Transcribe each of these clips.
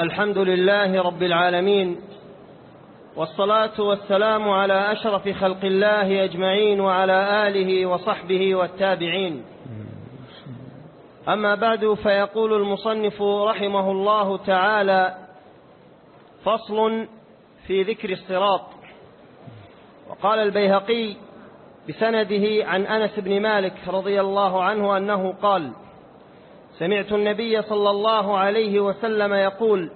الحمد لله رب العالمين والصلاة والسلام على أشرف خلق الله أجمعين وعلى آله وصحبه والتابعين. أما بعد فيقول المصنف رحمه الله تعالى فصل في ذكر الصراط. وقال البيهقي بسنده عن أنس بن مالك رضي الله عنه أنه قال سمعت النبي صلى الله عليه وسلم يقول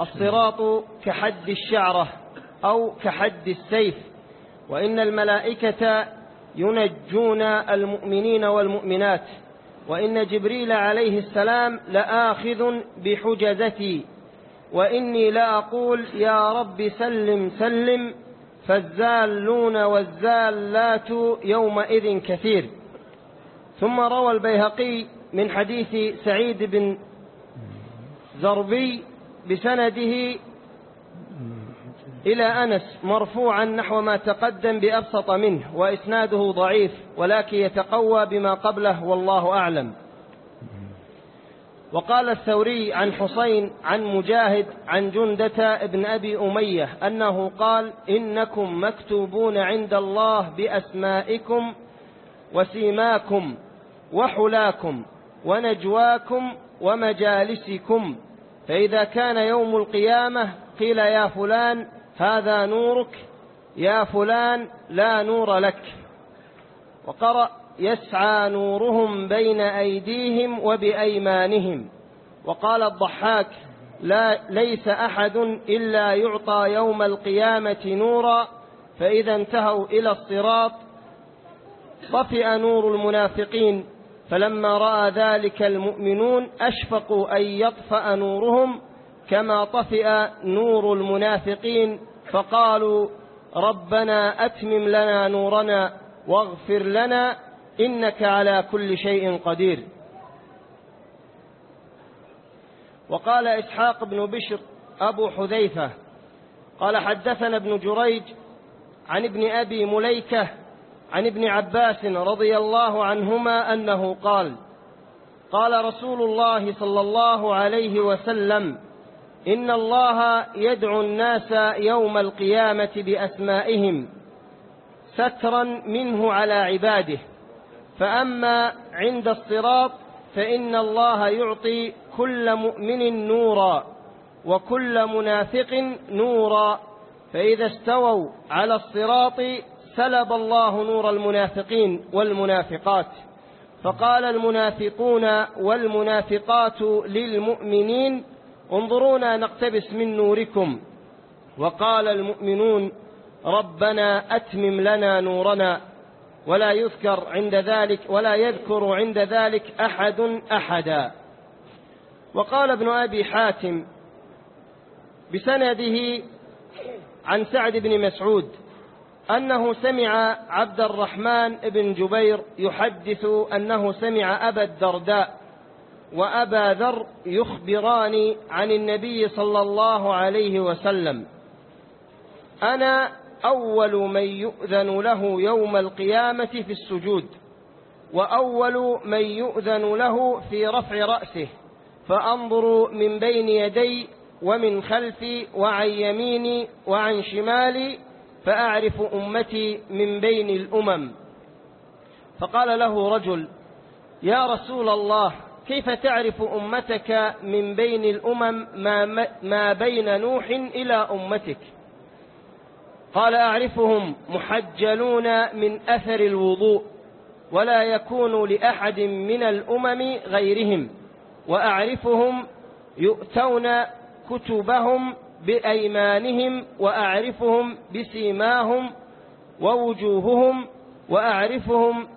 الصراط كحد الشعرة أو كحد السيف وإن الملائكة ينجون المؤمنين والمؤمنات وإن جبريل عليه السلام لآخذ بحجزتي وإني لأقول يا رب سلم سلم فالزالون والزالات يومئذ كثير. ثم روى البيهقي من حديث سعيد بن زربي بسنده إلى أنس مرفوعا نحو ما تقدم بأبسط منه وإسناده ضعيف ولكن يتقوى بما قبله والله أعلم. وقال الثوري عن حسين عن مجاهد عن جندة ابن أبي أمية أنه قال إنكم مكتوبون عند الله بأسمائكم وسيماكم وحلاكم. ونجواكم ومجالسكم فإذا كان يوم القيامة قيل يا فلان هذا نورك يا فلان لا نور لك. وقرأ يسعى نورهم بين أيديهم وبأيمانهم. وقال الضحاك لا ليس أحد إلا يعطى يوم القيامة نورا فإذا انتهوا إلى الصراط طفئ نور المنافقين. فلما رأى ذلك المؤمنون أشفقوا أن يطفأ نورهم كما طفئ نور المنافقين فقالوا ربنا أتمم لنا نورنا واغفر لنا إنك على كل شيء قدير. وقال إسحاق بن بشر أبو حذيفة قال حدثنا ابن جريج عن ابن أبي مليكة عن ابن عباس رضي الله عنهما أنه قال قال رسول الله صلى الله عليه وسلم إن الله يدعو الناس يوم القيامة بأسمائهم سترا منه على عباده فأما عند الصراط فإن الله يعطي كل مؤمن نورا وكل منافق نورا فإذا استووا على الصراط سلب الله نور المنافقين والمنافقات فقال المنافقون والمنافقات للمؤمنين انظرونا نقتبس من نوركم. وقال المؤمنون ربنا أتمم لنا نورنا ولا يذكر عند ذلك ولا يذكر عند ذلك أحد أحدا. وقال ابن أبي حاتم بسنده عن سعد بن مسعود أنه سمع عبد الرحمن بن جبير يحدث أنه سمع أبا الدرداء وأبا ذر يخبران عن النبي صلى الله عليه وسلم. أنا أول من يؤذن له يوم القيامة في السجود وأول من يؤذن له في رفع رأسه فأنظر من بين يدي ومن خلفي وعن يميني وعن شمالي فأعرف أمتي من بين الأمم. فقال له رجل يا رسول الله كيف تعرف أمتك من بين الأمم ما, ما بين نوح إلى أمتك؟ قال أعرفهم محجلون من أثر الوضوء ولا يكون لأحد من الأمم غيرهم وأعرفهم يؤتون كتبهم بأيمانهم وأعرفهم بسيماهم ووجوههم وأعرفهم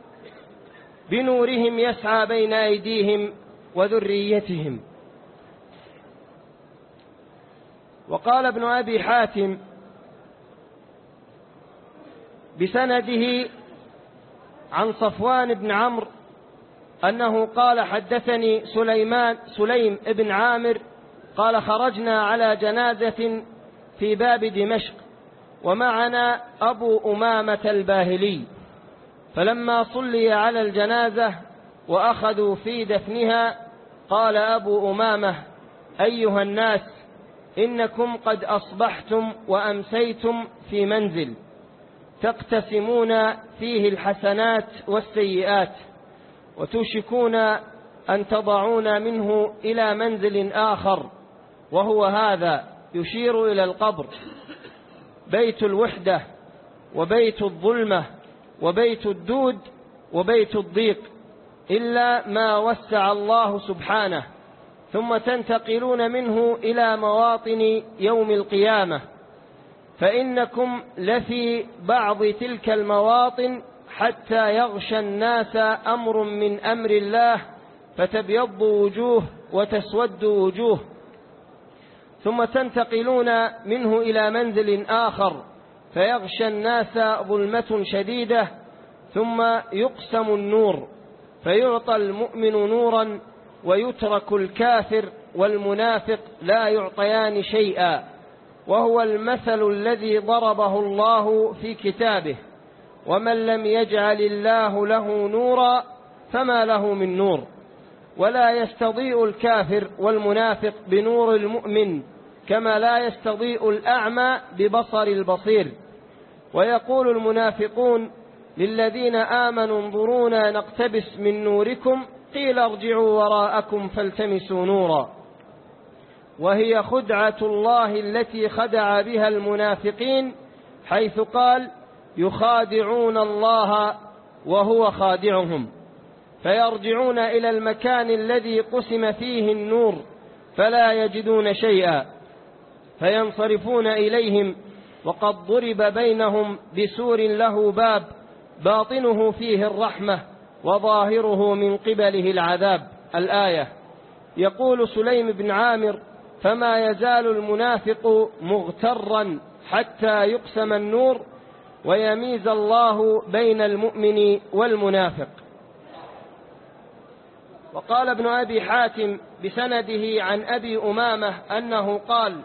بنورهم يسعى بين أيديهم وذريتهم. وقال ابن أبي حاتم بسنده عن صفوان بن عمرو أنه قال حدثني سليمان سليم بن عامر قال خرجنا على جنازة في باب دمشق ومعنا أبو أمامة الباهلي. فلما صلي على الجنازة وأخذوا في دفنها قال أبو أمامة أيها الناس إنكم قد أصبحتم وأمسيتم في منزل تقتسمون فيه الحسنات والسيئات وتوشكون أن تضعون منه إلى منزل آخر. وهو هذا يشير إلى القبر. بيت الوحدة وبيت الظلمة وبيت الدود وبيت الضيق إلا ما وسع الله سبحانه ثم تنتقلون منه إلى مواطن يوم القيامة. فإنكم لفي بعض تلك المواطن حتى يغشى الناس أمر من أمر الله فتبيض وجوه وتسود وجوه. ثم تنتقلون منه إلى منزل آخر فيغشى الناس ظلمة شديدة ثم يقسم النور فيعطى المؤمن نورا ويترك الكافر والمنافق لا يعطيان شيئا وهو المثل الذي ضربه الله في كتابه ومن لم يجعل الله له نورا فما له من نور. ولا يستضيء الكافر والمنافق بنور المؤمن كما لا يستضيء الأعمى ببصر البصير. ويقول المنافقون للذين آمنوا انظرونا نقتبس من نوركم قيل ارجعوا وراءكم فالتمسوا نورا. وهي خدعة الله التي خدع بها المنافقين حيث قال يخادعون الله وهو خادعهم. فيرجعون إلى المكان الذي قسم فيه النور فلا يجدون شيئا فينصرفون إليهم وقد ضرب بينهم بسور له باب باطنه فيه الرحمة وظاهره من قبله العذاب. الآية يقول سليم بن عامر فما يزال المنافق مغترا حتى يقسم النور ويميز الله بين المؤمن والمنافق. وقال ابن أبي حاتم بسنده عن أبي أمامة أنه قال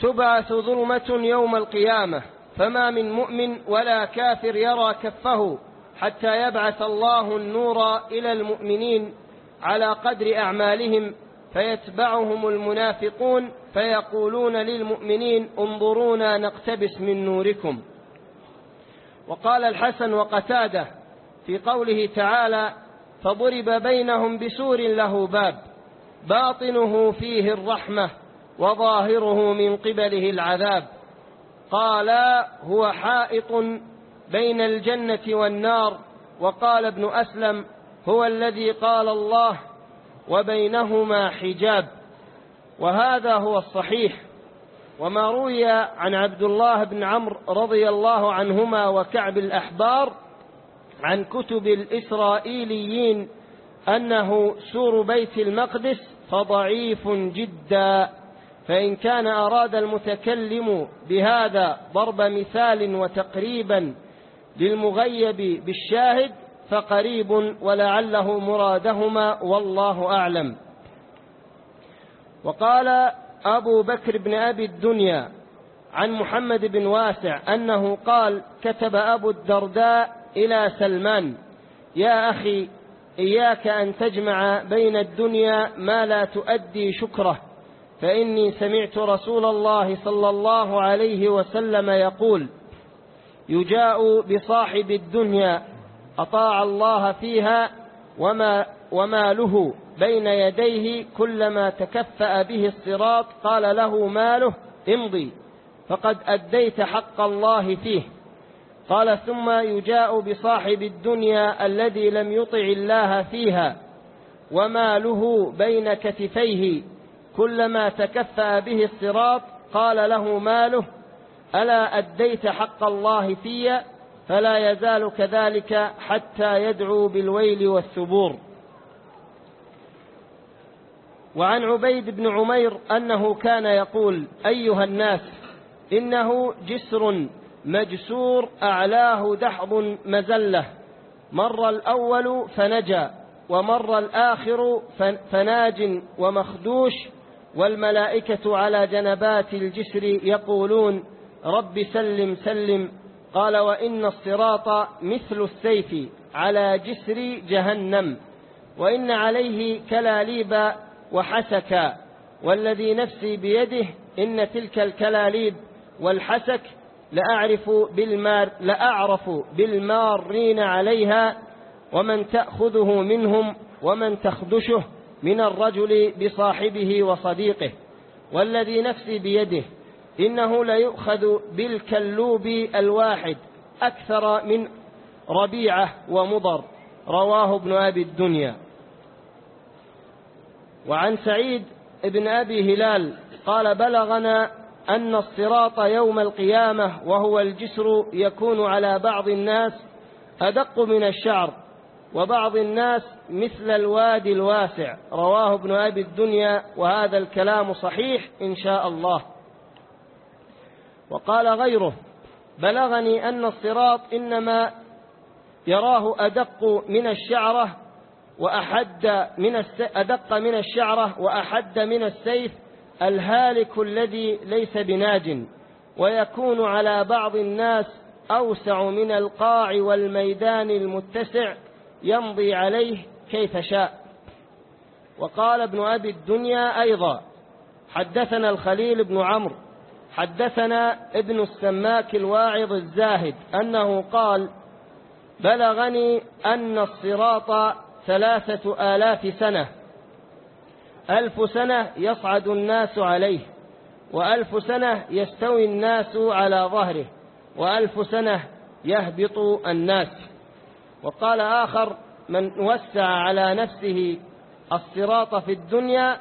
تبعث ظلمة يوم القيامة فما من مؤمن ولا كافر يرى كفه حتى يبعث الله النور إلى المؤمنين على قدر أعمالهم فيتبعهم المنافقون فيقولون للمؤمنين انظرونا نقتبس من نوركم. وقال الحسن وقتاده في قوله تعالى فضرب بينهم بسور له باب باطنه فيه الرحمة وظاهره من قبله العذاب. قال هو حائط بين الجنة والنار. وقال ابن أسلم هو الذي قال الله وبينهما حجاب. وهذا هو الصحيح. وما روي عن عبد الله بن عمرو رضي الله عنهما وكعب الأحبار عن كتب الإسرائيليين أنه سور بيت المقدس فضعيف جدا فإن كان أراد المتكلم بهذا ضرب مثال وتقريبا للمغيب بالشاهد فقريب ولعله مرادهما والله أعلم. وقال أبو بكر بن أبي الدنيا عن محمد بن واسع أنه قال كتب أبو الدرداء إلى سلمان. يا أخي إياك أن تجمع بين الدنيا ما لا تؤدي شكره. فإني سمعت رسول الله صلى الله عليه وسلم يقول يجاء بصاحب الدنيا أطاع الله فيها وما وماله بين يديه كلما تكفأ به الصراط قال له ماله امضي فقد أديت حق الله فيه. قال ثم يجاء بصاحب الدنيا الذي لم يطع الله فيها وماله بين كتفيه كلما تكفأ به الصراط قال له ماله ألا أديت حق الله في؟ فلا يزال كذلك حتى يدعو بالويل والثبور. وعن عبيد بن عمير أنه كان يقول أيها الناس إنه جسر مجسور أعلاه دحض مزلة. مر الأول فنجا ومر الآخر فناج ومخدوش. والملائكة على جنبات الجسر يقولون رب سلم سلم. قال وإن الصراط مثل السيف على جسر جهنم. وإن عليه كلاليب وحسكا. والذي نفسي بيده إن تلك الكلاليب والحسك لأعرف بالمار لأعرف بالمارين عليها ومن تأخذه منهم ومن تخدشه من الرجل بصاحبه وصديقه والذي نفسي بيده إنه ليؤخذ بالكلوب الواحد أكثر من ربيعة ومضر رواه ابن أبي الدنيا. وعن سعيد ابن أبي هلال قال بلغنا أن الصراط يوم القيامة وهو الجسر يكون على بعض الناس أدق من الشعر وبعض الناس مثل الوادي الواسع. رواه ابن أبي الدنيا وهذا الكلام صحيح إن شاء الله. وقال غيره بلغني أن الصراط إنما يراه أدق من الشعرة وأحد من أدق من الشعرة وأحد من السيف الهالك الذي ليس بناج ويكون على بعض الناس أوسع من القاع والميدان المتسع يمضي عليه كيف شاء. وقال ابن أبي الدنيا أيضا حدثنا الخليل بن عمرو حدثنا ابن السماك الواعظ الزاهد أنه قال بلغني أن الصراط ثلاثة آلاف سنة. ألف سنة يصعد الناس عليه وألف سنة يستوي الناس على ظهره وألف سنة يهبط الناس. وقال آخر من وسع على نفسه الصراط في الدنيا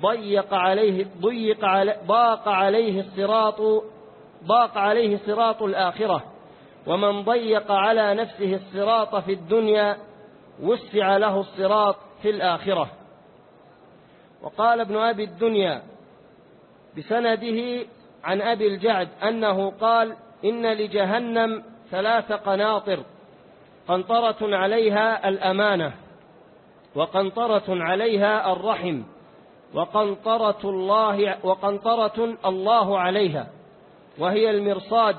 ضيق عليه ضيق علي ضاق عليه الصراط ضاق عليه صراط الآخرة. ومن ضيق على نفسه الصراط في الدنيا وسع له الصراط في الآخرة. وقال ابن أبي الدنيا بسنده عن أبي الجعد أنه قال إن لجهنم ثلاث قناطر قنطرة عليها الأمانة وقنطرة عليها الرحم وقنطرة الله وقنطرة الله عليها وهي المرصاد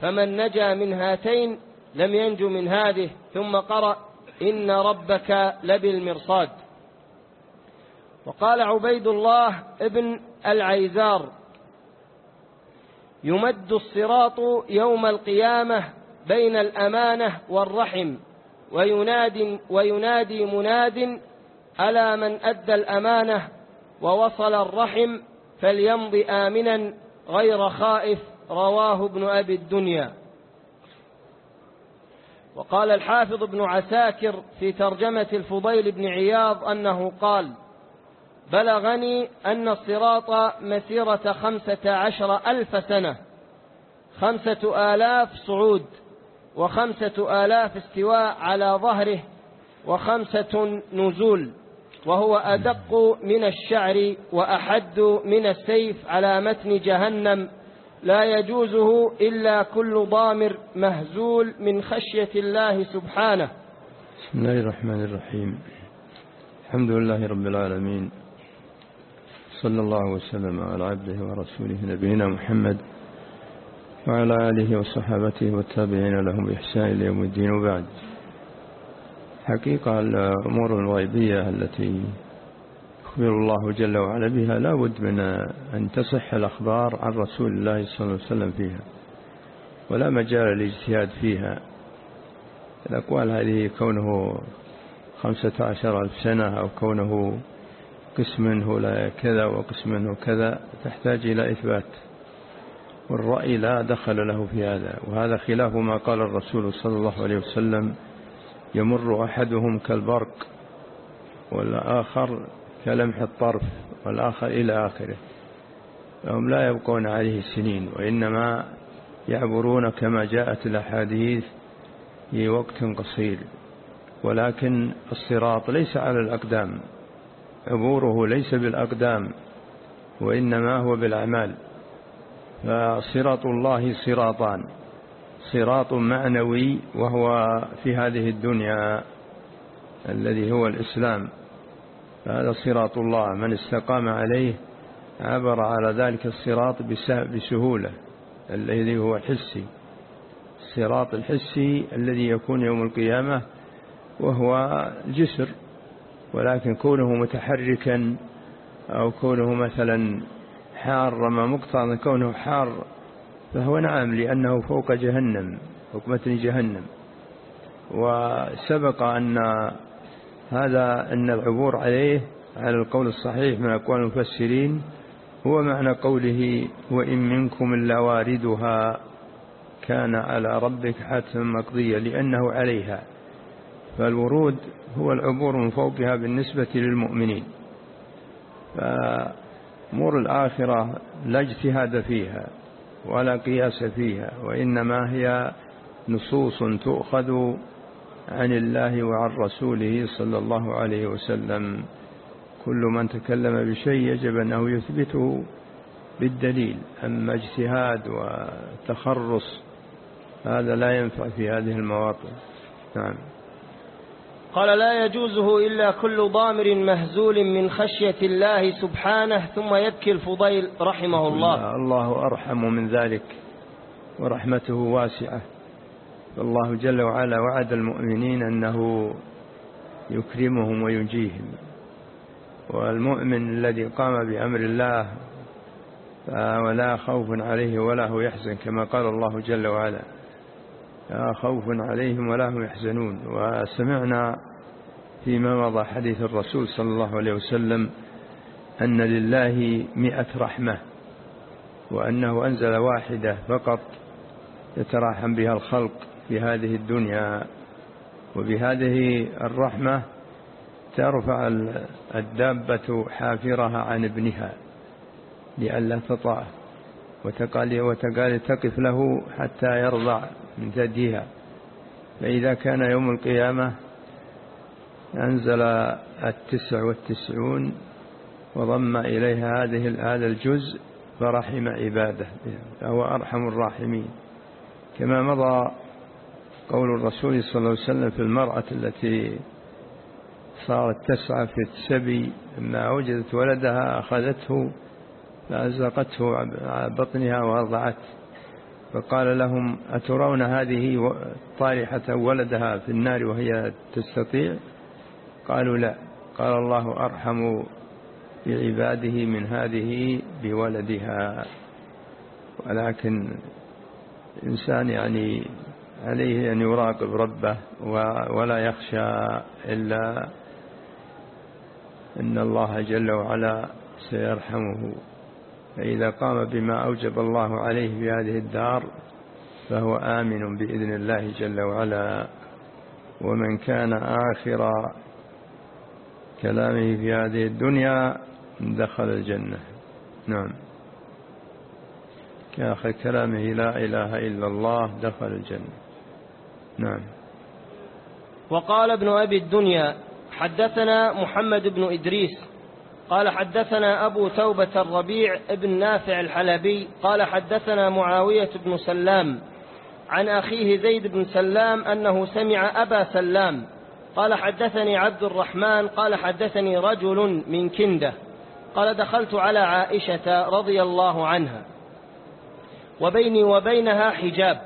فمن نجا من هاتين لم ينج من هذه ثم قرأ إن ربك لبالمرصاد. وقال عبيد الله ابن العيزار يمد الصراط يوم القيامة بين الأمانة والرحم وينادي, وينادي مناد ألا من أدى الأمانة ووصل الرحم فليمض آمنا غير خائف رواه ابن أبي الدنيا. وقال الحافظ ابن عساكر في ترجمة الفضيل بن عياض أنه قال بلغني أن الصراط مسيرة خمسة عشر ألف سنة. خمسة آلاف صعود وخمسة آلاف استواء على ظهره وخمسة نزول وهو أدق من الشعر وأحد من السيف على متن جهنم. لا يجوزه إلا كل ضامر مهزول من خشية الله سبحانه. بسم الله الرحمن الرحيم. الحمد لله رب العالمين. صلى الله وسلم على عبده ورسوله نبينا محمد وعلى آله وصحابته والتابعين لهم بإحسان إلى يوم الدين وبعد. حقيقة الأمور الغيبية التي يخبر الله جل وعلا بها لا بد من أن تصح الأخبار عن رسول الله صلى الله عليه وسلم فيها ولا مجال للاجتهاد فيها. الأقوال هذه كونه خمسة عشر ألف سنة أو كونه قسم منه كذا وقسم منه كذا تحتاج إلى إثبات. والرأي لا دخل له في هذا وهذا خلاف ما قال الرسول صلى الله عليه وسلم يمر أحدهم كالبرق والآخر كلمح الطرف والآخر إلى آخره. فهم لا يبقون عليه السنين وإنما يعبرون كما جاءت الأحاديث في وقت قصير. ولكن الصراط ليس على الأقدام. عبوره ليس بالأقدام وإنما هو بالأعمال. فصراط الله صراطان صراط معنوي وهو في هذه الدنيا الذي هو الإسلام. فهذا صراط الله من استقام عليه عبر على ذلك الصراط بسهولة الذي هو الحسي. الصراط الحسي الذي يكون يوم القيامة وهو الجسر. ولكن كونه متحركا أو كونه مثلا حار ما مقتضى كونه حار فهو نعم لأنه فوق جهنم فوق متن جهنم. وسبق أن هذا أن العبور عليه على القول الصحيح من أقوال المفسرين هو معنى قوله وإن منكم إلا واردها كان على ربك حتما مقضيا لأنه عليها. فالورود هو العبور من فوقها بالنسبة للمؤمنين. فأمور الآخرة لا اجتهاد فيها ولا قياس فيها وإنما هي نصوص تؤخذ عن الله وعن رسوله صلى الله عليه وسلم. كل من تكلم بشيء يجب أنه يثبته بالدليل أما اجتهاد وتخرص هذا لا ينفع في هذه المواطن. نعم. قال لا يجوزه إلا كل ضامر مهزول من خشية الله سبحانه. ثم يبكي الفضيل رحمه الله. الله أرحم من ذلك ورحمته واسعة. فالله جل وعلا وعد المؤمنين أنه يكرمهم وينجيهم. والمؤمن الذي قام بأمر الله ولا خوف عليه ولا هو يحزن كما قال الله جل وعلا. لا خوف عليهم ولا هم يحزنون. وسمعنا فيما مضى حديث الرسول صلى الله عليه وسلم أن لله مئة رحمة وأنه أنزل واحدة فقط يتراحم بها الخلق في هذه الدنيا. وبهذه الرحمة ترفع الدابة حافرها عن ابنها لئلا تطأه وتقال وتقال تقف له حتى يرضع من ثديها فإذا كان يوم القيامة أنزل التسع والتسعون وضم إليها هذه هذا الجزء فرحم عباده فهو أرحم الراحمين. كما مضى قول الرسول صلى الله عليه وسلم في المرأة التي صارت تسعى في السبي لما وجدت ولدها أخذته فأزقته بطنها وأرضعته. فقال لهم أترون هذه طارحة ولدها في النار وهي تستطيع؟ قالوا لا. قال الله أرحم بعباده من هذه بولدها. ولكن الإنسان يعني عليه أن يراقب ربه ولا يخشى إلا أن الله جل وعلا سيرحمه. فإذا قام بما أوجب الله عليه في هذه الدار فهو آمن بإذن الله جل وعلا. ومن كان آخر كلامه في هذه الدنيا دخل الجنة. نعم. كآخر كلامه لا إله إلا الله دخل الجنة. نعم. وقال ابن أبي الدنيا حدثنا محمد بن إدريس قال حدثنا أبو توبة الربيع بن نافع الحلبي قال حدثنا معاوية بن سلام عن أخيه زيد بن سلام أنه سمع أبا سلام قال حدثني عبد الرحمن قال حدثني رجل من كندة قال دخلت على عائشة رضي الله عنها وبيني وبينها حجاب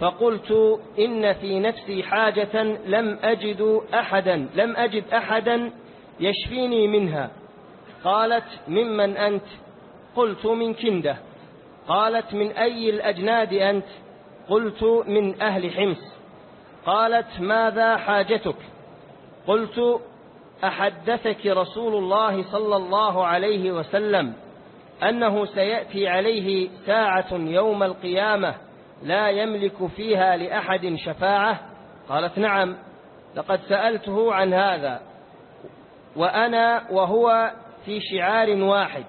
فقلت إن في نفسي حاجة لم أجد أحدا لم أجد أحدا يشفيني منها. قالت ممن أنت؟ قلت من كندة. قالت من أي الأجناد أنت؟ قلت من أهل حمص. قالت ماذا حاجتك؟ قلت أحدثك رسول الله صلى الله عليه وسلم أنه سيأتي عليه ساعة يوم القيامة لا يملك فيها لأحد شفاعة؟ قالت نعم. لقد سألته عن هذا. وأنا وهو في شعار واحد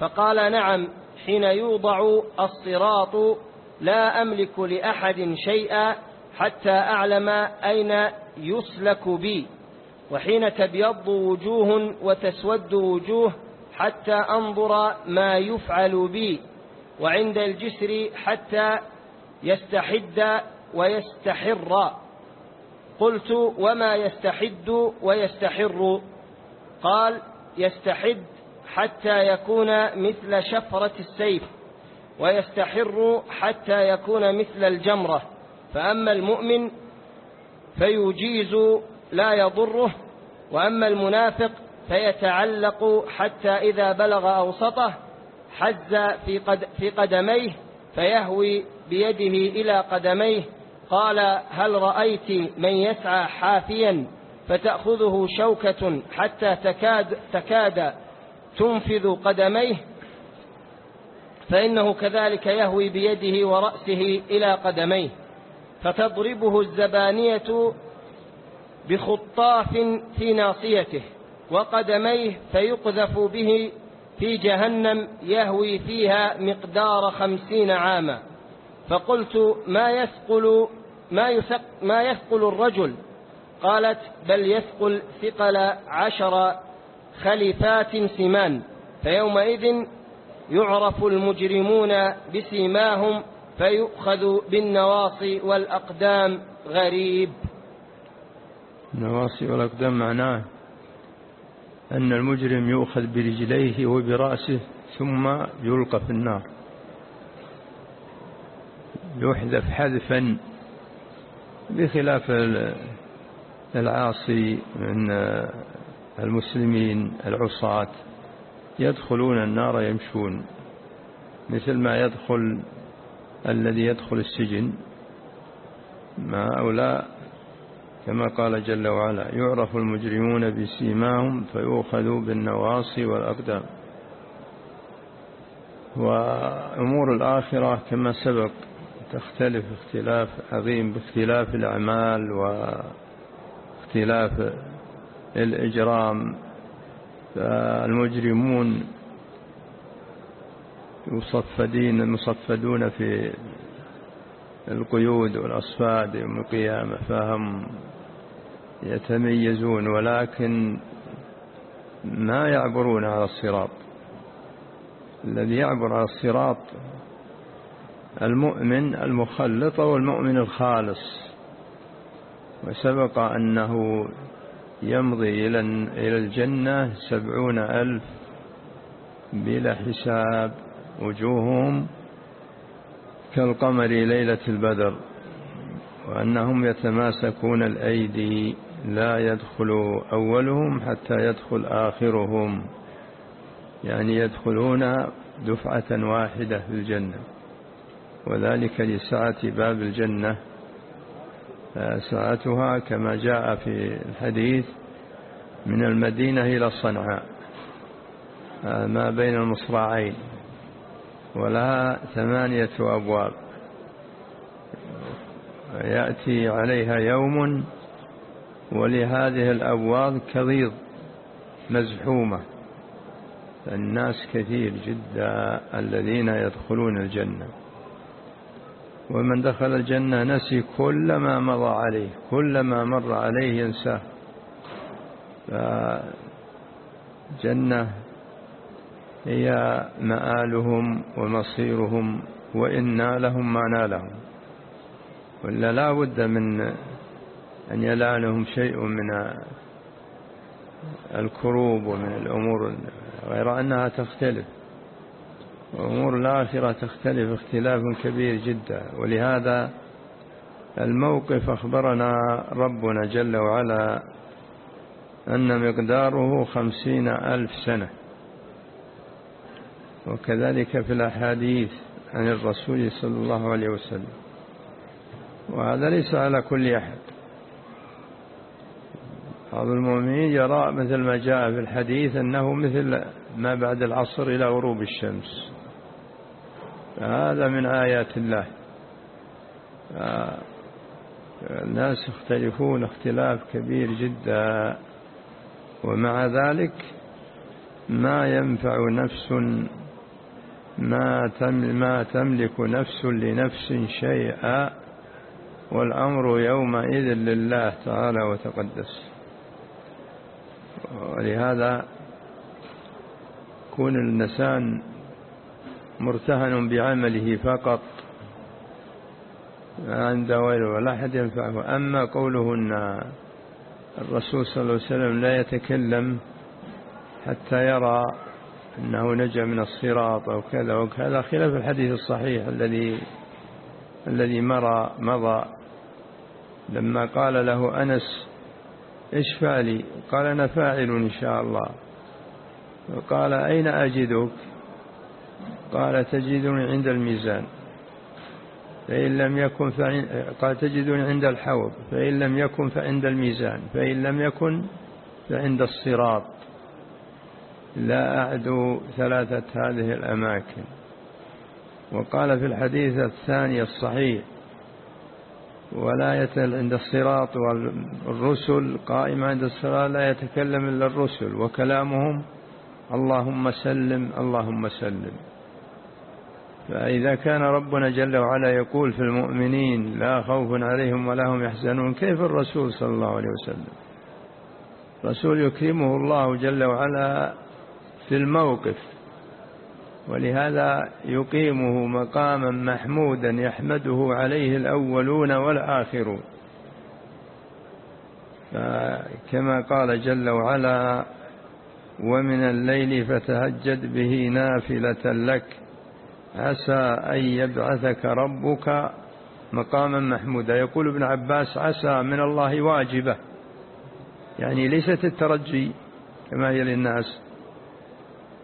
فقال نعم حين يوضع الصراط لا أملك لأحد شيئا حتى أعلم أين يسلك بي وحين تبيض وجوه وتسود وجوه حتى أنظر ما يفعل بي وعند الجسر حتى يستحد ويستحر. قلت وما يستحد ويستحر؟ قال يستحد حتى يكون مثل شفرة السيف ويستحر حتى يكون مثل الجمرة. فأما المؤمن فيجيز لا يضره وأما المنافق فيتعلق حتى إذا بلغ أوسطه حز في, قد في قدميه فيهوي بيده إلى قدميه. قال هل رأيت من يسعى حافيا؟ فتأخذه شوكة حتى تكاد, تكاد تنفذ قدميه فإنه كذلك يهوي بيده ورأسه إلى قدميه فتضربه الزبانية بخطاف في ناصيته وقدميه فيقذف به في جهنم يهوي فيها مقدار خمسين عاما. فقلت ما يثقل ما, ما يثقل الرجل قالت بل يثقل ثقل عشر خليفات سمان فيومئذ يعرف المجرمون بسيماهم فيؤخذ بالنواصي والأقدام غريب. النواصي والأقدام معناه أن المجرم يؤخذ برجليه وبرأسه ثم يلقى في النار. يحذف حذفا بخلاف العاصي من المسلمين العصاة يدخلون النار يمشون مثل ما يدخل الذي يدخل السجن. ما هؤلاء كما قال جل وعلا يعرف المجرمون بسيماهم فيؤخذوا بالنواصي والأقدام. وأمور الآخرة كما سبق تختلف اختلاف عظيم باختلاف الأعمال واختلاف الإجرام فالمجرمون يصفدين المصفدون في القيود والأصفاد يوم القيامة فهم يتميزون ولكن ما يعبرون على الصراط. الذي يعبر على الصراط المؤمن المخلط والمؤمن الخالص. وسبق أنه يمضي إلى الجنة سبعون ألف بلا حساب وجوههم كالقمر ليلة البدر وأنهم يتماسكون الأيدي لا يدخل أولهم حتى يدخل آخرهم يعني يدخلون دفعة واحدة في الجنة وذلك لسعة باب الجنة. ساعتها كما جاء في الحديث من المدينة إلى صنعاء ما بين المصراعين ولها ثمانية أبواب. يأتي عليها يوم ولهذه الأبواب كضيض مزحومة. الناس كثير جدا الذين يدخلون الجنة. ومن دخل الجنة نسي كل ما مضى عليه كل ما مر عليه ينساه. فجنة هي مآلهم ومصيرهم وإن نالهم ما نالهم. ولا لا بد من أن يلانهم شيء من الكروب ومن الأمور غير أنها تختلف. وأمور الآخرة تختلف اختلاف كبير جدا ولهذا الموقف أخبرنا ربنا جل وعلا أن مقداره خمسين ألف سنة. وكذلك في الأحاديث عن الرسول صلى الله عليه وسلم. وهذا ليس على كل أحد. بعض المؤمنين يرى مثل ما جاء في الحديث أنه مثل ما بعد العصر إلى غروب الشمس. هذا من آيات الله. الناس يختلفون اختلاف كبير جدا ومع ذلك ما ينفع نفس ما ما تملك نفس لنفس شيئا والأمر يومئذ لله تعالى وتقدس. ولهذا كون الإنسان مرتهن بعمله فقط. ما عنده غيره ولا أحد ينفعه أما قوله أن الرسول صلى الله عليه وسلم لا يتكلم حتى يرى أنه نجا من الصراط أو كذا وكذا خلاف الحديث الصحيح الذي الذي مر مضى. لما قال له أنس اشفع لي قال أنا فاعل إن شاء الله. قال أين أجدك؟ قال تجدني عند الميزان فإن لم يكن فعند قال تجدني عند الحوض فإن لم يكن فعند الميزان فإن لم يكن فعند الصراط. لا أعدو ثلاثة هذه الأماكن. وقال في الحديث الثاني الصحيح ولا يتل عند الصراط والرسل قائم عند الصراط لا يتكلم إلا الرسل وكلامهم اللهم سلم اللهم سلم. فإذا كان ربنا جل وعلا يقول في المؤمنين لا خوف عليهم ولا هم يحزنون كيف الرسول صلى الله عليه وسلم؟ رسول يكرمه الله جل وعلا في الموقف ولهذا يقيمه مقاما محمودا يحمده عليه الأولون والآخرون. كما قال جل وعلا ومن الليل فتهجد به نافلة لك عسى أن يبعثك ربك مقاما محمودا. يقول ابن عباس عسى من الله واجبة. يعني ليست الترجي كما هي للناس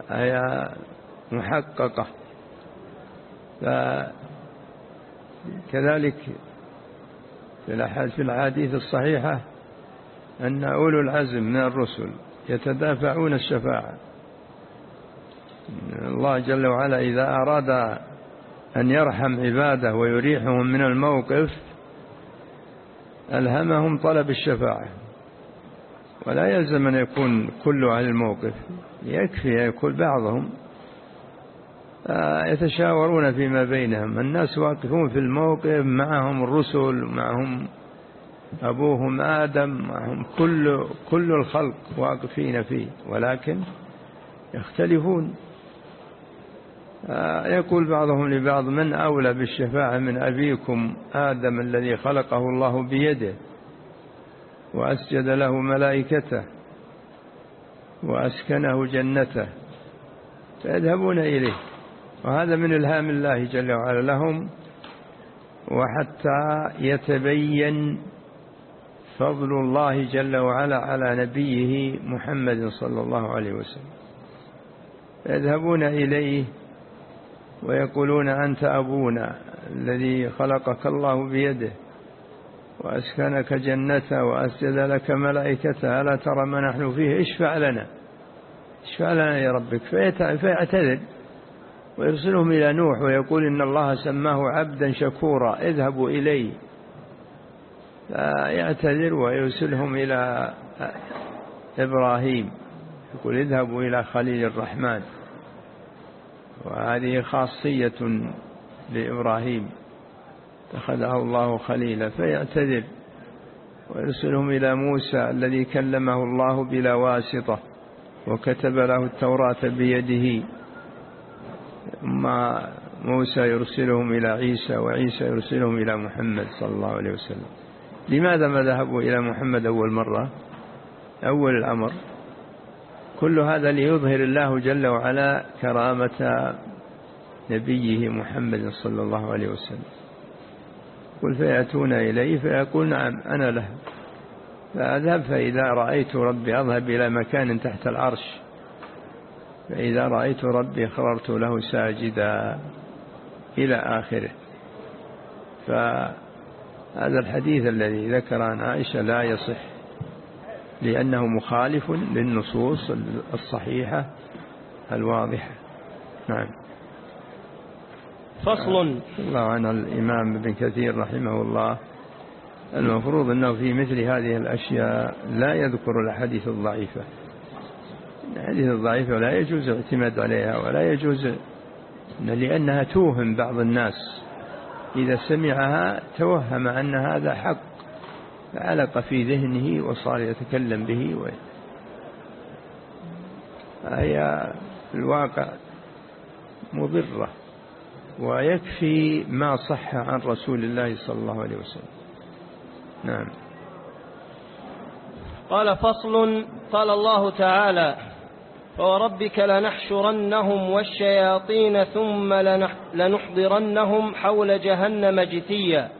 هي محققة. كذلك في الأحاديث الصحيحة أن أولو العزم من الرسل يتدافعون الشفاعة. الله جل وعلا إذا أراد أن يرحم عباده ويريحهم من الموقف ألهمهم طلب الشفاعة. ولا يلزم أن يكون كل على الموقف يكفي يكون بعضهم يتشاورون فيما بينهم. الناس واقفون في الموقف معهم الرسل معهم أبوهم آدم معهم كل, كل الخلق واقفين فيه ولكن يختلفون. يقول بعضهم لبعض من أولى بالشفاعة من أبيكم آدم الذي خلقه الله بيده وأسجد له ملائكته وأسكنه جنته فيذهبون إليه. وهذا من إلهام الله جل وعلا لهم. وحتى يتبين فضل الله جل وعلا على نبيه محمد صلى الله عليه وسلم. يذهبون إليه. ويقولون أنت أبونا الذي خلقك الله بيده وأسكنك جنته وأسجد لك ملائكته. ألا ترى ما نحن فيه؟ اشفع لنا. اشفع لنا يا ربك. فيعتذر ويرسلهم إلى نوح ويقول إن الله سماه عبدا شكورا. اذهبوا إليه فيعتذر ويرسلهم إلى إبراهيم. يقول اذهبوا إلى خليل الرحمن. وهذه خاصية لإبراهيم. اتخذه الله خليلا فيعتذر ويرسلهم إلى موسى الذي كلمه الله بلا واسطة وكتب له التوراة بيده. ثم موسى يرسلهم إلى عيسى وعيسى يرسلهم إلى محمد صلى الله عليه وسلم. لماذا ما ذهبوا إلى محمد أول مرة؟ أول الأمر كل هذا ليظهر الله جل وعلا كرامة نبيه محمد صلى الله عليه وسلم. قل فيأتون إليه فيقول نعم أنا له. فأذهب فإذا رأيت ربي أذهب إلى مكان تحت العرش. فإذا رأيت ربي خررت له ساجدا إلى آخره. فهذا الحديث الذي ذكر عن عائشة لا يصح. لأنه مخالف للنصوص الصحيحة الواضحة. نعم. فصل. الله عن الإمام ابن كثير رحمه الله المفروض أنه في مثل هذه الأشياء لا يذكر الأحاديث الضعيفة. الحديث الضعيفة لا يجوز الاعتماد عليها ولا يجوز لأنها توهم بعض الناس. إذا سمعها توهم أن هذا حق. فعلق في ذهنه وصار يتكلم به و... هي الواقع مضرة ويكفي ما صح عن رسول الله صلى الله عليه وسلم. نعم. قال فصل قال الله تعالى فوربك لنحشرنهم والشياطين ثم لنحضرنهم حول جهنم جثيا.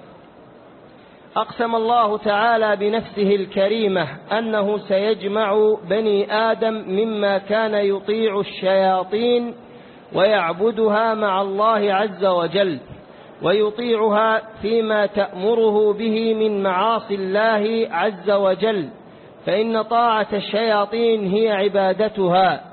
أقسم الله تعالى بنفسه الكريمة أنه سيجمع بني آدم مما كان يطيع الشياطين ويعبدها مع الله عز وجل ويطيعها فيما تأمره به من معاصي الله عز وجل فإن طاعة الشياطين هي عبادتها.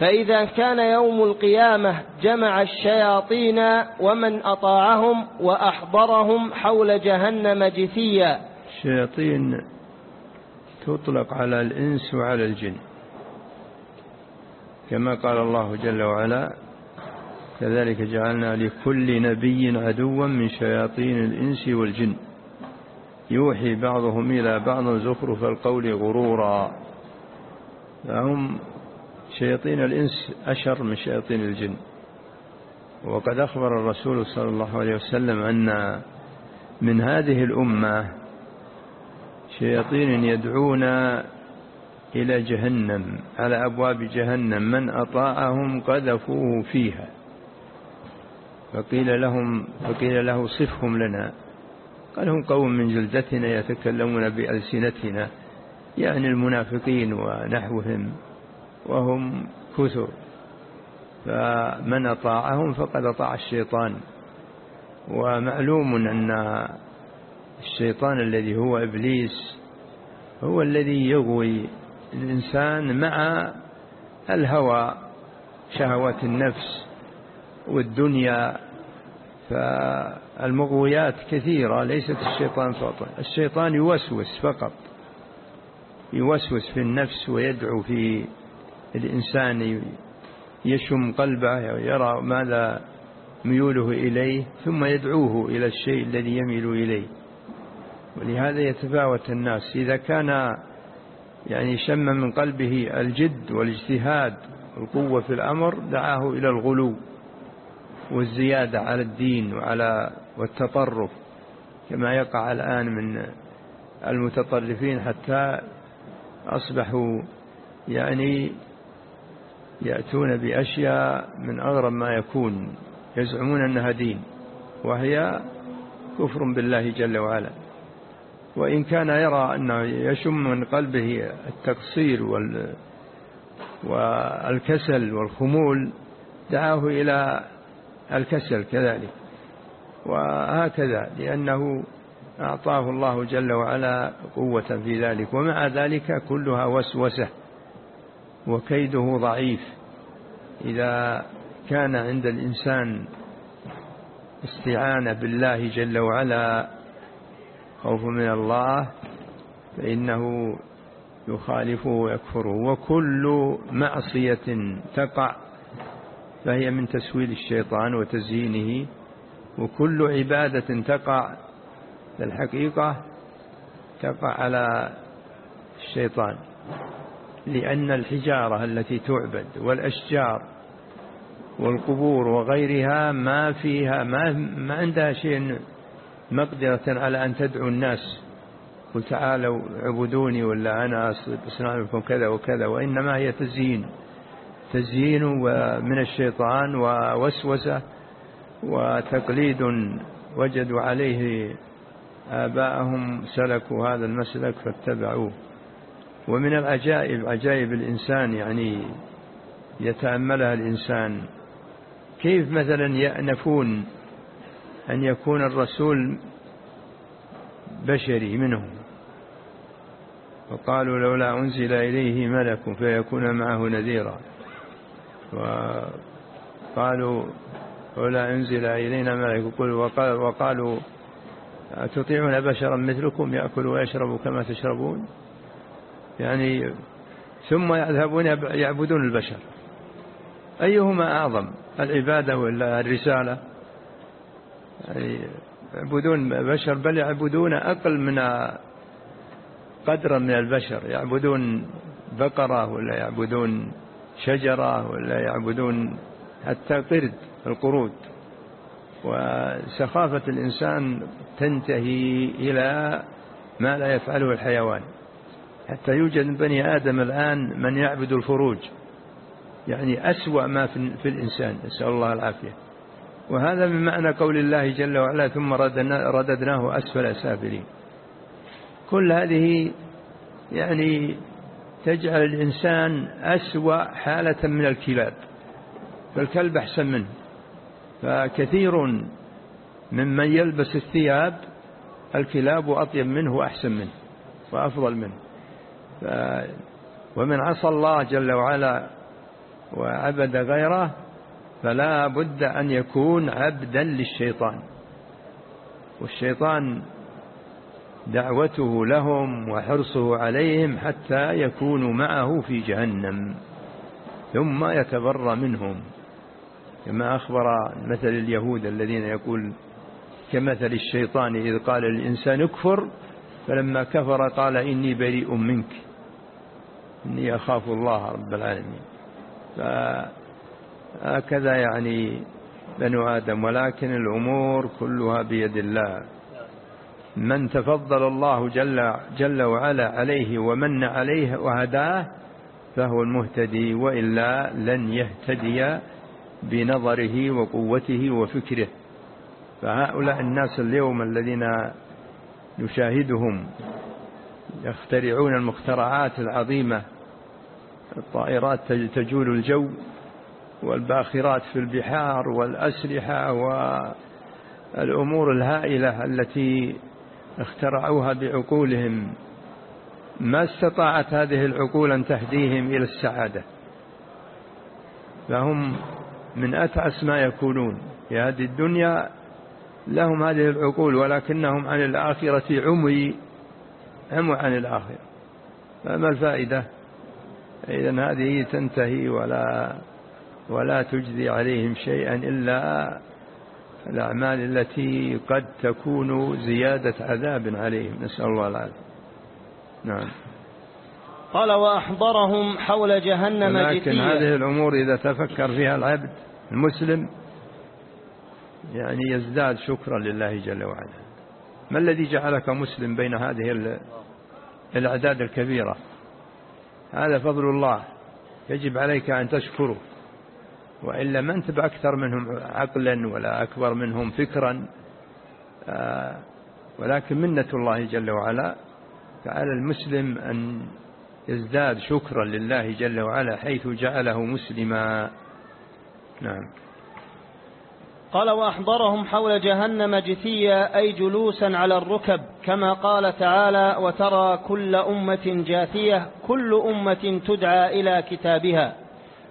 فإذا كان يوم القيامة جمع الشياطين ومن أطاعهم وأحضرهم حول جهنم جثيا. الشياطين تطلق على الإنس وعلى الجن. كما قال الله جل وعلا كذلك جعلنا لكل نبي عدوا من شياطين الإنس والجن. يوحي بعضهم إلى بعض زخرف القول غرورا. فهم شياطين الإنس أشر من شياطين الجن. وقد أخبر الرسول صلى الله عليه وسلم أن من هذه الأمة شياطين يدعون إلى جهنم على أبواب جهنم من أطاعهم قذفوه فيها. فقيل لهم فقيل له صفهم لنا. قال هم قوم من جلدتنا يتكلمون بألسنتنا يعني المنافقين ونحوهم. وهم كثر. فمن أطاعهم فقد أطاع الشيطان. ومعلوم أن الشيطان الذي هو إبليس هو الذي يغوي الإنسان مع الهوى شهوات النفس والدنيا. فالمغويات كثيرة ليست الشيطان فقط. الشيطان يوسوس فقط يوسوس في النفس ويدعو في الإنسان يشم قلبه يرى ماذا ميوله إليه ثم يدعوه إلى الشيء الذي يميل إليه. ولهذا يتفاوت الناس. إذا كان يعني شم من قلبه الجد والاجتهاد والقوة في الأمر دعاه إلى الغلو والزيادة على الدين وعلى والتطرف كما يقع الآن من المتطرفين حتى أصبحوا يعني يأتون بأشياء من أغرب ما يكون يزعمون أنها دين وهي كفر بالله جل وعلا. وإن كان يرى أنه يشم من قلبه التقصير وال والكسل والخمول دعاه إلى الكسل كذلك. وهكذا لأنه أعطاه الله جل وعلا قوة في ذلك ومع ذلك كلها وسوسة. وكيده ضعيف. إذا كان عند الإنسان استعانة بالله جل وعلا خوف من الله فإنه يخالفه ويكفره. وكل معصية تقع فهي من تسويل الشيطان وتزيينه. وكل عبادة تقع الحقيقة تقع على الشيطان. لأن الحجارة التي تعبد والأشجار والقبور وغيرها ما فيها ما, ما عندها شيء مقدرة على أن تدعو الناس. قل تعالوا اعبدوني ولا أنا أصنع لكم كذا وكذا وإنما هي تزيين. تزيين من الشيطان ووسوسة وتقليد وجدوا عليه آباءهم سلكوا هذا المسلك فاتبعوه. ومن العجائب عجائب الإنسان يعني يتأملها الإنسان. كيف مثلا يأنفون أن يكون الرسول بشري منهم؟ وقالوا لولا أنزل إليه ملك فيكون معه نذيرا. وقالوا لولا أنزل إلينا ملك. وقالوا تطيعون بشرا مثلكم يأكل ويشرب كما تشربون؟ يعني ثم يذهبون يعبدون البشر. أيهما أعظم العبادة ولا الرسالة؟ يعني يعبدون بشر بل يعبدون أقل من قدرا من البشر. يعبدون بقرة ولا يعبدون شجرة ولا يعبدون حتى قرد القرود. وسخافة الإنسان تنتهي إلى ما لا يفعله الحيوان. حتى يوجد من بني آدم الآن من يعبد الفروج. يعني أسوأ ما في الإنسان نسأل الله العافية. وهذا من معنى قول الله جل وعلا ثم رددناه أسفل سافلين. كل هذه يعني تجعل الإنسان أسوأ حالة من الكلاب. فالكلب أحسن منه. فكثير ممن يلبس الثياب الكلاب أطيب منه وأحسن منه وأفضل منه. ف ومن عصى الله جل وعلا وعبد غيره فلا بد أن يكون عبدا للشيطان. والشيطان دعوته لهم وحرصه عليهم حتى يكونوا معه في جهنم. ثم يتبرى منهم. كما أخبر مثل اليهود الذين يقول كمثل الشيطان إذ قال الإنسان اكفر فلما كفر قال إني بريء منك. إني أخاف الله رب العالمين. فهكذا يعني بنو آدم ولكن الأمور كلها بيد الله. من تفضل الله جل, جل وعلا عليه ومن عليه وهداه فهو المهتدي وإلا لن يهتدي بنظره وقوته وفكره. فهؤلاء الناس اليوم الذين نشاهدهم يخترعون المخترعات العظيمة الطائرات تجول الجو والباخرات في البحار والأسلحة والأمور الهائلة التي اخترعوها بعقولهم. ما استطاعت هذه العقول أن تهديهم إلى السعادة. فهم من أتعس ما يكونون في هذه الدنيا. لهم هذه العقول ولكنهم عن الآخرة عمي. عموا عن الآخرة. فما الفائدة؟ إذا هذه تنتهي ولا ولا تجزي عليهم شيئا إلا الأعمال التي قد تكون زيادة عذاب عليهم. نسأل الله العافية. نعم. قال وأحضرهم حول جهنم لكن هذه الأمور إذا تفكر فيها العبد المسلم يعني يزداد شكرا لله جل وعلا. ما الذي جعلك مسلم بين هذه الأعداد الكبيرة. هذا فضل الله. يجب عليك أن تشكره. وإلا ما أنت بأكثر منهم عقلا ولا أكبر منهم فكرا. آه، ولكن منة الله جل وعلا. فعلى المسلم أن يزداد شكرا لله جل وعلا حيث جعله مسلما. نعم. قال وأحضرهم حول جهنم جثيا أي جلوسا على الركب كما قال تعالى وترى كل أمة جاثية كل أمة تدعى إلى كتابها.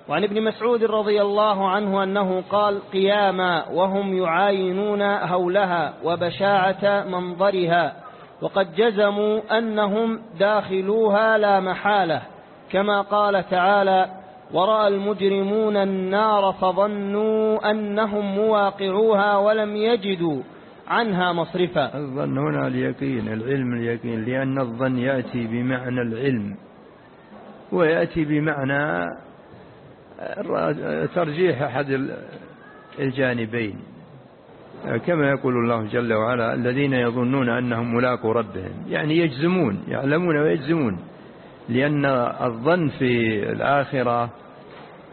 وعن ابن مسعود رضي الله عنه أنه قال قياما وهم يعاينون هولها وبشاعة منظرها وقد جزموا أنهم داخلوها لا محالة كما قال تعالى ورأى المجرمون النار فظنوا أنهم مواقعوها ولم يجدوا عنها مصرفا. الظن هنا اليقين العلم اليقين لأن الظن يأتي بمعنى العلم. ويأتي بمعنى ترجيح أحد الجانبين. كما يقول الله جل وعلا الذين يظنون أنهم ملاقوا ربهم يعني يجزمون يعلمون ويجزمون. لأن الظن في الآخرة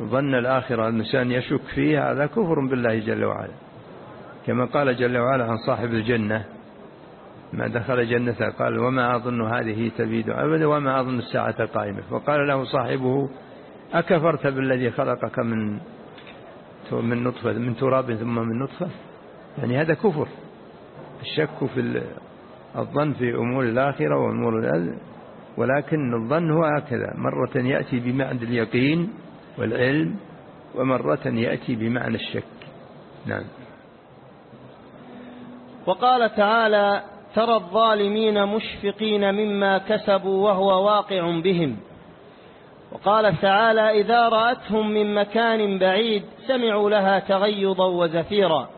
ظن الآخرة الإنسان يشك فيه هذا كفر بالله جل وعلا. كما قال جل وعلا عن صاحب الجنة ما دخل جنته قال وما أظن هذه تبيد أبدا وما أظن الساعة قائمة. وقال له صاحبه أكفرت بالذي خلقك من من نطفة من تراب ثم من نطفة؟ يعني هذا كفر. الشك في الظن في أمور الآخرة وأمور ولكن الظن هو هكذا. مرة يأتي بمعنى اليقين والعلم ومرة يأتي بمعنى الشك. نعم. وقال تعالى ترى الظالمين مشفقين مما كسبوا وهو واقع بهم. وقال تعالى إذا رأتهم من مكان بعيد سمعوا لها تغيظا وزفيرا.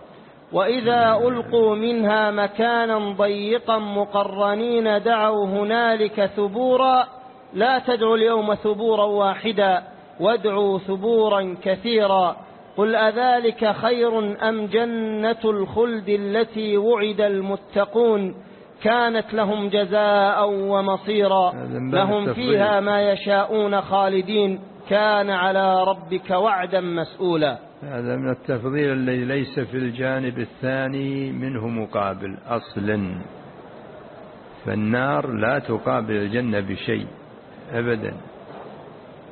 وإذا ألقوا منها مكانا ضيقا مقرنين دعوا هنالك ثبورا لا تدعوا اليوم ثبورا واحدا وادعوا ثبورا كثيرا. قل أذلك خير أم جنة الخلد التي وعد المتقون؟ كانت لهم جزاء ومصيرا. لهم فيها ما يشاءون خالدين. كان على ربك وعدا مسؤولا. هذا من التفضيل الذي ليس في الجانب الثاني منه مقابل أصلا فالنار لا تقابل الجنة بشيء أبدا.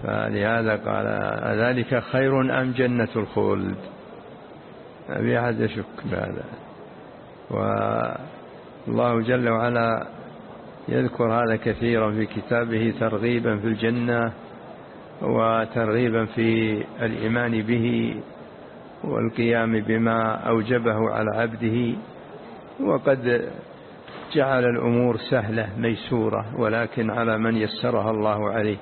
فلهذا قال ذلك خير أم جنة الخلد؟ ما في أحد يشك بهذا والله جل وعلا يذكر هذا كثيرا في كتابه ترغيبا في الجنة وترغيبا في الإيمان به. والقيام بما أوجبه على عبده وقد جعل الأمور سهلة ميسورة ولكن على من يسرها الله عليه.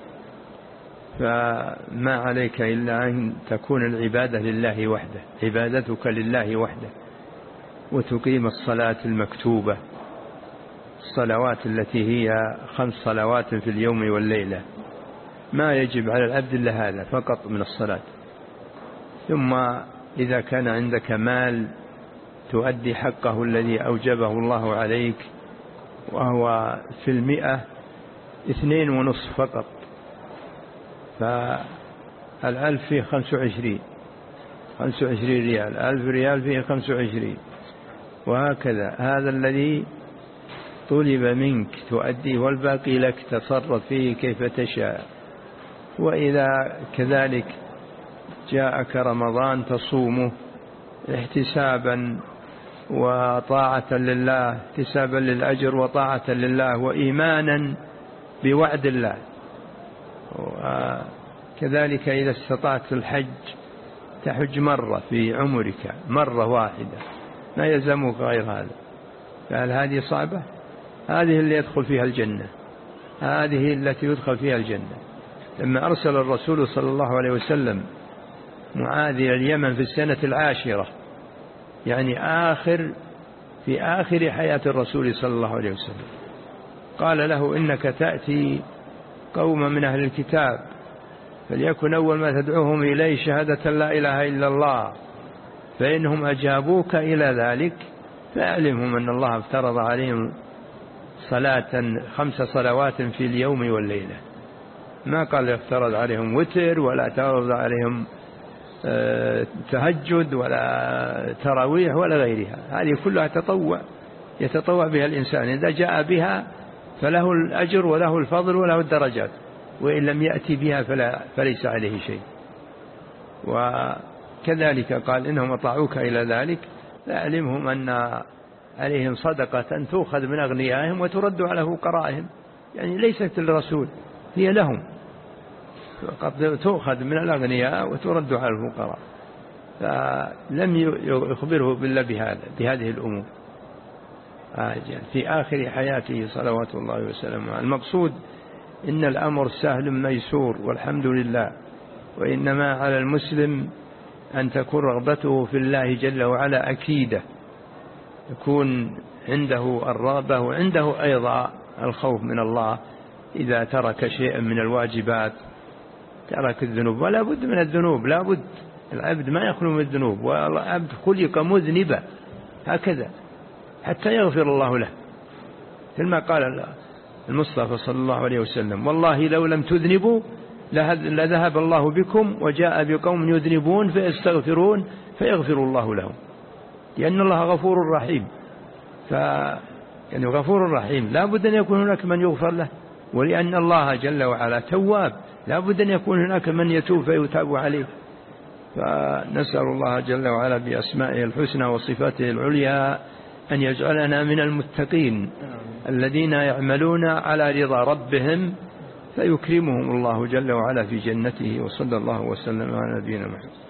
فما عليك إلا أن تكون العبادة لله وحده عبادتك لله وحده وتقيم الصلاة المكتوبة الصلوات التي هي خمس صلوات في اليوم والليلة. ما يجب على العبد إلا هذا فقط من الصلاة. ثم إذا كان عندك مال تؤدي حقه الذي أوجبه الله عليك وهو في المئة اثنين ونصف فقط. فالألف فيه خمس وعشرين خمس وعشرين ريال ألف ريال فيه خمس وعشرين وهكذا. هذا الذي طلب منك تؤدي والباقي لك تصرف فيه كيف تشاء. وإذا كذلك جاءك رمضان تصومه احتسابا وطاعة لله احتسابا للأجر وطاعة لله وإيمانا بوعد الله. وكذلك إذا استطعت الحج تحج مرة في عمرك مرة واحدة ما يلزمك غير هذا. فهل هذه صعبة؟ هذه اللي يدخل فيها الجنة. هذه التي يدخل فيها الجنة. لما أرسل الرسول صلى الله عليه وسلم معاذ إلى اليمن في السنة العاشرة. يعني آخر في آخر حياة الرسول صلى الله عليه وسلم. قال له إنك تأتي قوم من أهل الكتاب فليكن أول ما تدعوهم إليه شهادة لا إله إلا الله فإنهم أجابوك إلى ذلك فأعلمهم أن الله افترض عليهم صلاة خمس صلوات في اليوم والليلة. ما قال افترض عليهم وتر ولا افترض عليهم تهجد ولا تراويح ولا غيرها. هذه كلها تطوع يتطوع بها الإنسان. إذا جاء بها فله الأجر وله الفضل وله الدرجات وإن لم يأتي بها فلا فليس عليه شيء. وكذلك قال إنهم أطاعوك إلى ذلك فأعلمهم أن عليهم صدقة تؤخذ من أغنيائهم وترد على فقرائهم. يعني ليست للرسول هي لهم. قد تؤخذ من الأغنياء وترد على الفقراء. فلم يخبره بالله بهذا بهذه الأمور. في آخر حياته صلوات الله وسلامه المقصود إن الأمر سهل ميسور والحمد لله وإنما على المسلم أن تكون رغبته في الله جل وعلا أكيدة. يكون عنده الرغبة وعنده أيضا الخوف من الله إذا ترك شيئا من الواجبات. ترك الذنوب ولا بد من الذنوب لا بد. العبد ما يخلو من الذنوب والعبد خلق مذنبا. هكذا. حتى يغفر الله له. مثل ما قال المصطفى صلى الله عليه وسلم والله لو لم تذنبوا لذهب الله بكم وجاء بقوم يذنبون فيستغفرون فيغفر الله لهم. لأن الله غفور رحيم. ف يعني غفور رحيم. لا بد أن يكون هناك من يغفر له. ولأن الله جل وعلا تواب. لا بد أن يكون هناك من يتوب فيتاب عليه. فنسأل الله جل وعلا بأسمائه الحسنى وصفاته العليا أن يجعلنا من المتقين الذين يعملون على رضا ربهم فيكرمهم الله جل وعلا في جنته وصلى الله وسلم على نبينا محمد.